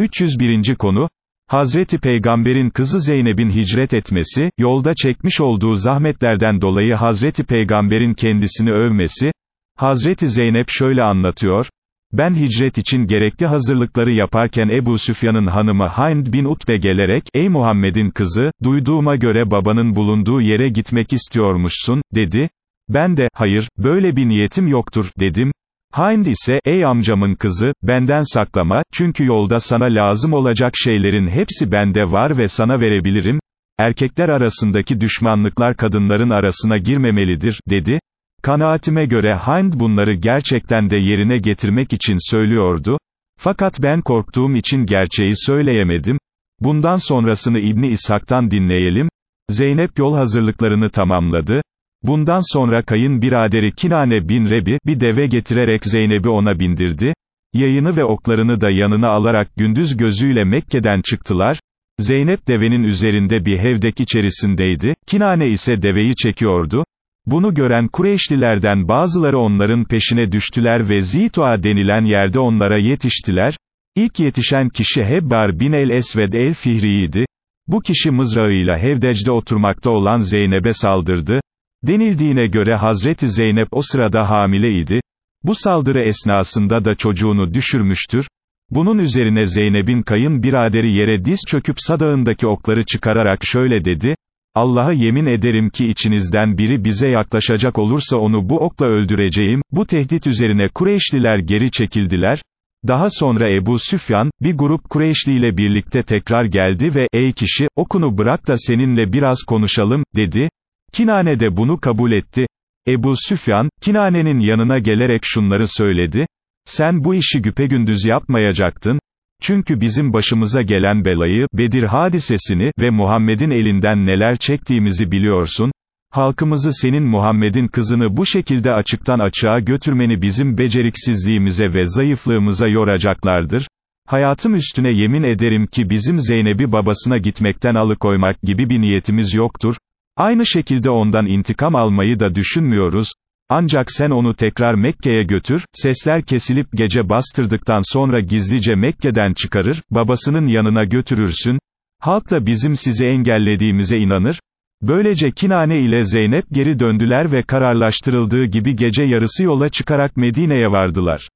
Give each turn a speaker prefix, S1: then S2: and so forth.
S1: 301. konu, Hazreti Peygamber'in kızı Zeynep'in hicret etmesi, yolda çekmiş olduğu zahmetlerden dolayı Hazreti Peygamber'in kendisini övmesi, Hazreti Zeynep şöyle anlatıyor, ben hicret için gerekli hazırlıkları yaparken Ebu Süfyan'ın hanımı Hind bin Utbe gelerek, ey Muhammed'in kızı, duyduğuma göre babanın bulunduğu yere gitmek istiyormuşsun, dedi. Ben de, hayır, böyle bir niyetim yoktur, dedim. Hind ise, ey amcamın kızı, benden saklama, çünkü yolda sana lazım olacak şeylerin hepsi bende var ve sana verebilirim. Erkekler arasındaki düşmanlıklar kadınların arasına girmemelidir, dedi. Kanaatime göre Hind bunları gerçekten de yerine getirmek için söylüyordu. Fakat ben korktuğum için gerçeği söyleyemedim. Bundan sonrasını İbni İshak'tan dinleyelim. Zeynep yol hazırlıklarını tamamladı. Bundan sonra kayın biraderi Kinane bin Rebi, bir deve getirerek Zeynep'i ona bindirdi. Yayını ve oklarını da yanına alarak gündüz gözüyle Mekke'den çıktılar. Zeynep devenin üzerinde bir hevdek içerisindeydi, Kinane ise deveyi çekiyordu. Bunu gören Kureyşlilerden bazıları onların peşine düştüler ve Zitu'a denilen yerde onlara yetiştiler. İlk yetişen kişi Hebbar bin el-Esved el-Fihri'ydi. Bu kişi mızrağıyla Hevdec'de oturmakta olan Zeynep'e saldırdı. Denildiğine göre Hazreti Zeynep o sırada hamileydi. Bu saldırı esnasında da çocuğunu düşürmüştür. Bunun üzerine Zeynep'in kayın biraderi yere diz çöküp sadağındaki okları çıkararak şöyle dedi, Allah'a yemin ederim ki içinizden biri bize yaklaşacak olursa onu bu okla öldüreceğim, bu tehdit üzerine Kureyşliler geri çekildiler, daha sonra Ebu Süfyan, bir grup Kureyşli ile birlikte tekrar geldi ve, ey kişi, okunu bırak da seninle biraz konuşalım, dedi. Kinane de bunu kabul etti. Ebu Süfyan, Kinane'nin yanına gelerek şunları söyledi, sen bu işi güpegündüz yapmayacaktın, çünkü bizim başımıza gelen belayı, Bedir hadisesini ve Muhammed'in elinden neler çektiğimizi biliyorsun, halkımızı senin Muhammed'in kızını bu şekilde açıktan açığa götürmeni bizim beceriksizliğimize ve zayıflığımıza yoracaklardır, hayatım üstüne yemin ederim ki bizim Zeynep'i babasına gitmekten alıkoymak gibi bir niyetimiz yoktur, aynı şekilde ondan intikam almayı da düşünmüyoruz, ancak sen onu tekrar Mekke'ye götür, sesler kesilip gece bastırdıktan sonra gizlice Mekke'den çıkarır, babasının yanına götürürsün, halk da bizim sizi engellediğimize inanır, böylece Kinane ile Zeynep geri döndüler ve kararlaştırıldığı gibi gece yarısı yola çıkarak Medine'ye vardılar.